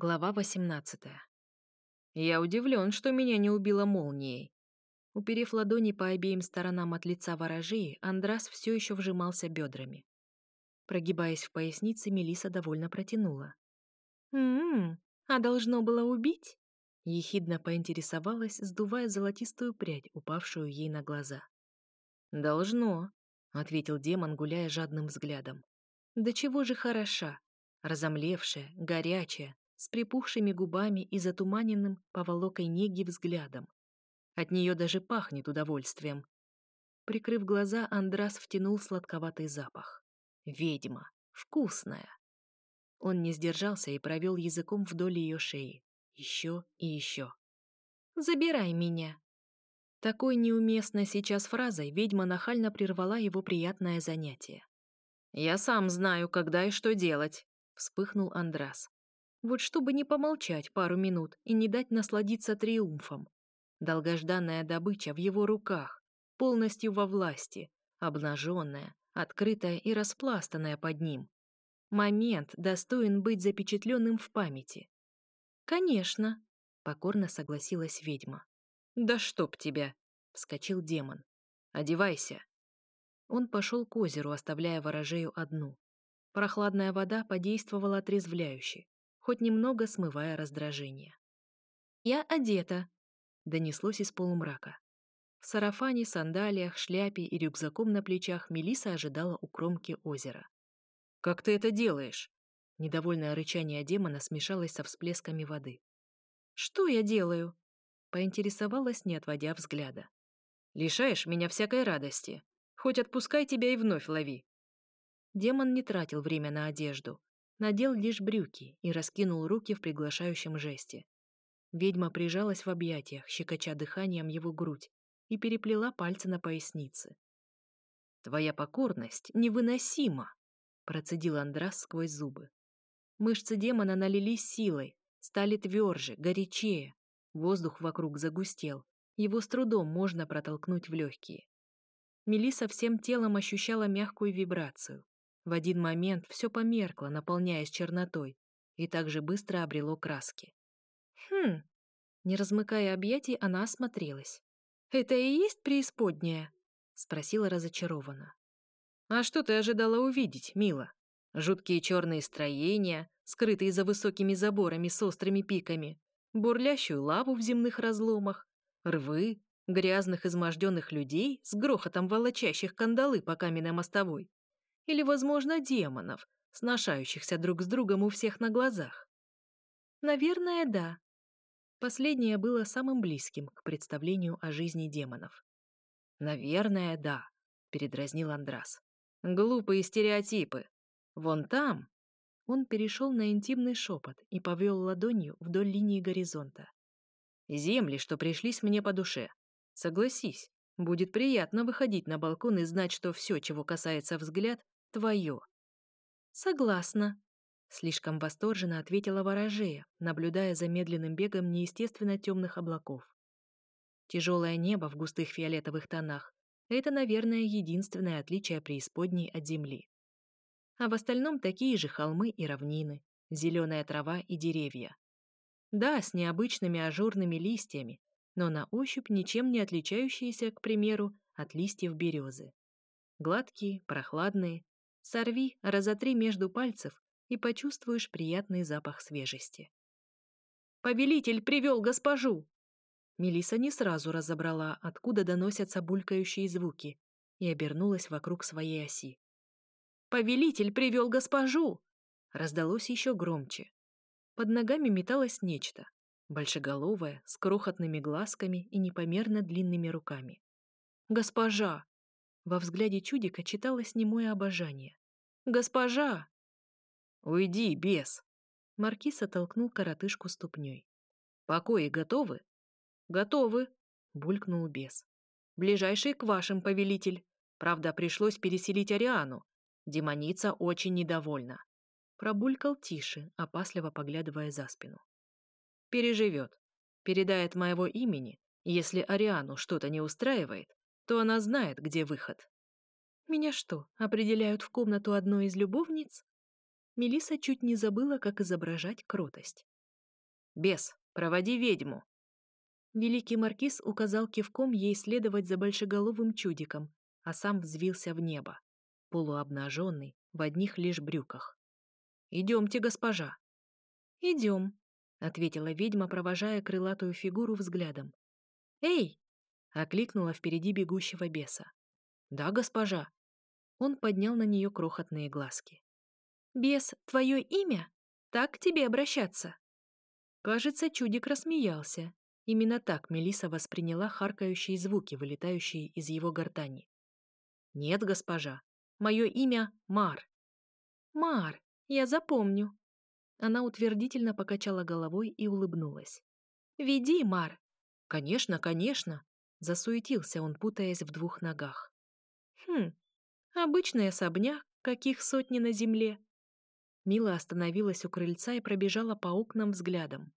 Глава 18. Я удивлен, что меня не убила молнией. Уперев ладони по обеим сторонам от лица ворожеи, Андрас все еще вжимался бедрами. Прогибаясь в пояснице, Мелиса довольно протянула. «М-м, а должно было убить?» Ехидно поинтересовалась, сдувая золотистую прядь, упавшую ей на глаза. «Должно», — ответил демон, гуляя жадным взглядом. «Да чего же хороша, разомлевшая, горячая, с припухшими губами и затуманенным поволокой неги взглядом. От нее даже пахнет удовольствием. Прикрыв глаза, Андрас втянул сладковатый запах. Ведьма. Вкусная. Он не сдержался и провел языком вдоль ее шеи. Еще и еще. «Забирай меня!» Такой неуместной сейчас фразой ведьма нахально прервала его приятное занятие. «Я сам знаю, когда и что делать», — вспыхнул Андрас. Вот чтобы не помолчать пару минут и не дать насладиться триумфом. Долгожданная добыча в его руках, полностью во власти, обнаженная, открытая и распластанная под ним. Момент достоин быть запечатленным в памяти. «Конечно», — покорно согласилась ведьма. «Да чтоб тебя!» — вскочил демон. «Одевайся!» Он пошел к озеру, оставляя ворожею одну. Прохладная вода подействовала отрезвляюще хоть немного смывая раздражение. «Я одета», — донеслось из полумрака. В сарафане, сандалиях, шляпе и рюкзаком на плечах Мелиса ожидала у кромки озера. «Как ты это делаешь?» Недовольное рычание демона смешалось со всплесками воды. «Что я делаю?» — поинтересовалась, не отводя взгляда. «Лишаешь меня всякой радости. Хоть отпускай тебя и вновь лови». Демон не тратил время на одежду надел лишь брюки и раскинул руки в приглашающем жесте. Ведьма прижалась в объятиях, щекоча дыханием его грудь, и переплела пальцы на пояснице. «Твоя покорность невыносима!» — процедил Андрас сквозь зубы. Мышцы демона налились силой, стали тверже, горячее. Воздух вокруг загустел, его с трудом можно протолкнуть в легкие. Мелиса всем телом ощущала мягкую вибрацию, в один момент все померкло, наполняясь чернотой, и также быстро обрело краски. «Хм...» Не размыкая объятий, она осмотрелась. «Это и есть преисподняя?» — спросила разочарованно. «А что ты ожидала увидеть, мила? Жуткие черные строения, скрытые за высокими заборами с острыми пиками, бурлящую лаву в земных разломах, рвы, грязных изможденных людей с грохотом волочащих кандалы по каменной мостовой, или, возможно, демонов, сношающихся друг с другом у всех на глазах? Наверное, да. Последнее было самым близким к представлению о жизни демонов. «Наверное, да», — передразнил Андрас. «Глупые стереотипы. Вон там...» Он перешел на интимный шепот и повел ладонью вдоль линии горизонта. «Земли, что пришлись мне по душе. Согласись, будет приятно выходить на балкон и знать, что все, чего касается взгляд, твое». «Согласна», — слишком восторженно ответила ворожея, наблюдая за медленным бегом неестественно темных облаков. Тяжелое небо в густых фиолетовых тонах — это, наверное, единственное отличие преисподней от земли. А в остальном такие же холмы и равнины, зеленая трава и деревья. Да, с необычными ажурными листьями, но на ощупь ничем не отличающиеся, к примеру, от листьев березы. Гладкие, прохладные, Сорви, разотри между пальцев и почувствуешь приятный запах свежести. «Повелитель привел госпожу!» Мелиса не сразу разобрала, откуда доносятся булькающие звуки, и обернулась вокруг своей оси. «Повелитель привел госпожу!» Раздалось еще громче. Под ногами металось нечто, большеголовое, с крохотными глазками и непомерно длинными руками. «Госпожа!» Во взгляде чудика читалось немое обожание. «Госпожа!» «Уйди, бес!» Маркиз оттолкнул коротышку ступней. «Покои готовы?» «Готовы!» — булькнул бес. «Ближайший к вашим, повелитель. Правда, пришлось переселить Ариану. Демоница очень недовольна». Пробулькал тише, опасливо поглядывая за спину. «Переживет. Передает моего имени. Если Ариану что-то не устраивает, то она знает, где выход. Меня что, определяют в комнату одной из любовниц? Мелиса чуть не забыла, как изображать кротость. Бес, проводи ведьму!» Великий маркиз указал кивком ей следовать за большеголовым чудиком, а сам взвился в небо, полуобнаженный, в одних лишь брюках. «Идемте, госпожа!» «Идем», — ответила ведьма, провожая крылатую фигуру взглядом. «Эй!» — окликнула впереди бегущего беса. «Да, госпожа!» Он поднял на нее крохотные глазки. «Бес, твое имя? Так к тебе обращаться?» Кажется, чудик рассмеялся. Именно так Мелиса восприняла харкающие звуки, вылетающие из его гортани. «Нет, госпожа, мое имя Мар». «Мар, я запомню». Она утвердительно покачала головой и улыбнулась. «Веди, Мар». «Конечно, конечно», — засуетился он, путаясь в двух ногах. «Хм, обычный особняк, каких сотни на земле». Мила остановилась у крыльца и пробежала по окнам взглядом.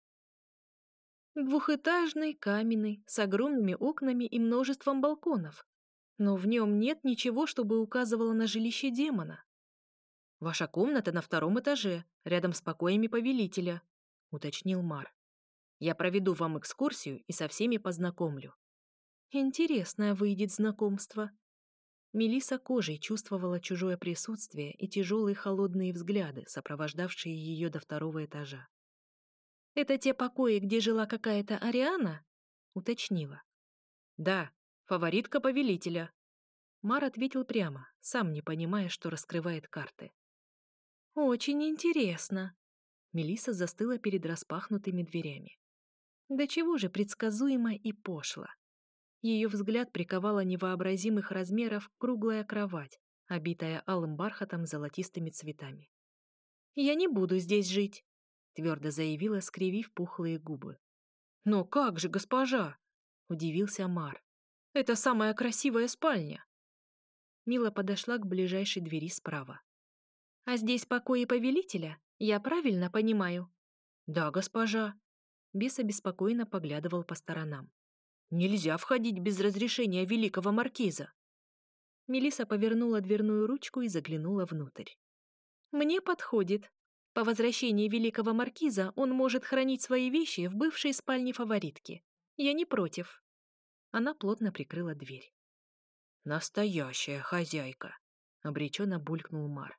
Двухэтажный, каменный, с огромными окнами и множеством балконов. Но в нем нет ничего, чтобы указывало на жилище демона. «Ваша комната на втором этаже, рядом с покоями повелителя», — уточнил Мар. «Я проведу вам экскурсию и со всеми познакомлю». Интересное выйдет знакомство. Мелиса кожей чувствовала чужое присутствие и тяжелые холодные взгляды, сопровождавшие ее до второго этажа. «Это те покои, где жила какая-то Ариана?» — уточнила. «Да, фаворитка повелителя». Мар ответил прямо, сам не понимая, что раскрывает карты. «Очень интересно». Мелиса застыла перед распахнутыми дверями. Да чего же предсказуемо и пошло. Ее взгляд приковала невообразимых размеров круглая кровать, обитая алым бархатом золотистыми цветами. «Я не буду здесь жить», — твердо заявила, скривив пухлые губы. «Но как же, госпожа?» — удивился Мар. «Это самая красивая спальня!» Мила подошла к ближайшей двери справа. «А здесь покои повелителя? Я правильно понимаю?» «Да, госпожа». Бес обеспокоенно поглядывал по сторонам. «Нельзя входить без разрешения великого маркиза!» Мелиса повернула дверную ручку и заглянула внутрь. «Мне подходит», по возвращении великого маркиза он может хранить свои вещи в бывшей спальне фаворитки. Я не против. Она плотно прикрыла дверь. «Настоящая хозяйка!» — обреченно булькнул Мар.